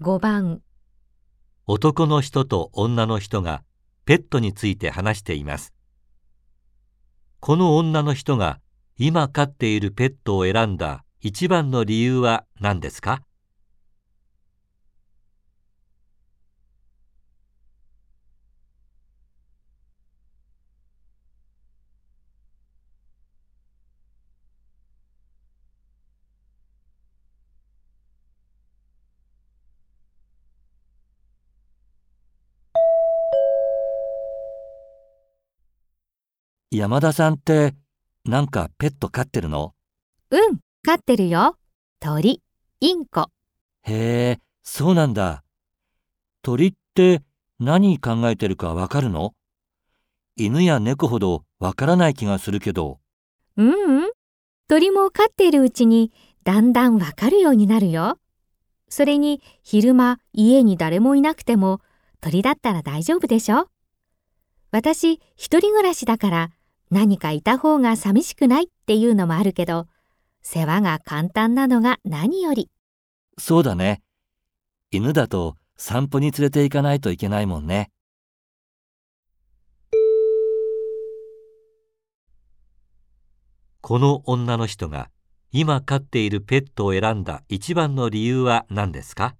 5番男の人と女の人がペットについて話しています。この女の人が今飼っているペットを選んだ一番の理由は何ですか？山田さんってなんかペット飼ってるの？うん、飼ってるよ。鳥、インコ。へえ、そうなんだ。鳥って何考えてるかわかるの？犬や猫ほどわからない気がするけど。うんうん。鳥も飼っているうちにだんだんわかるようになるよ。それに昼間家に誰もいなくても鳥だったら大丈夫でしょ？私一人暮らしだから何かいた方が寂しくないっていうのもあるけど世話が簡単なのが何より。そうだね。犬だと散歩に連れて行かないといけないもんね。この女の人が今飼っているペットを選んだ一番の理由は何ですか？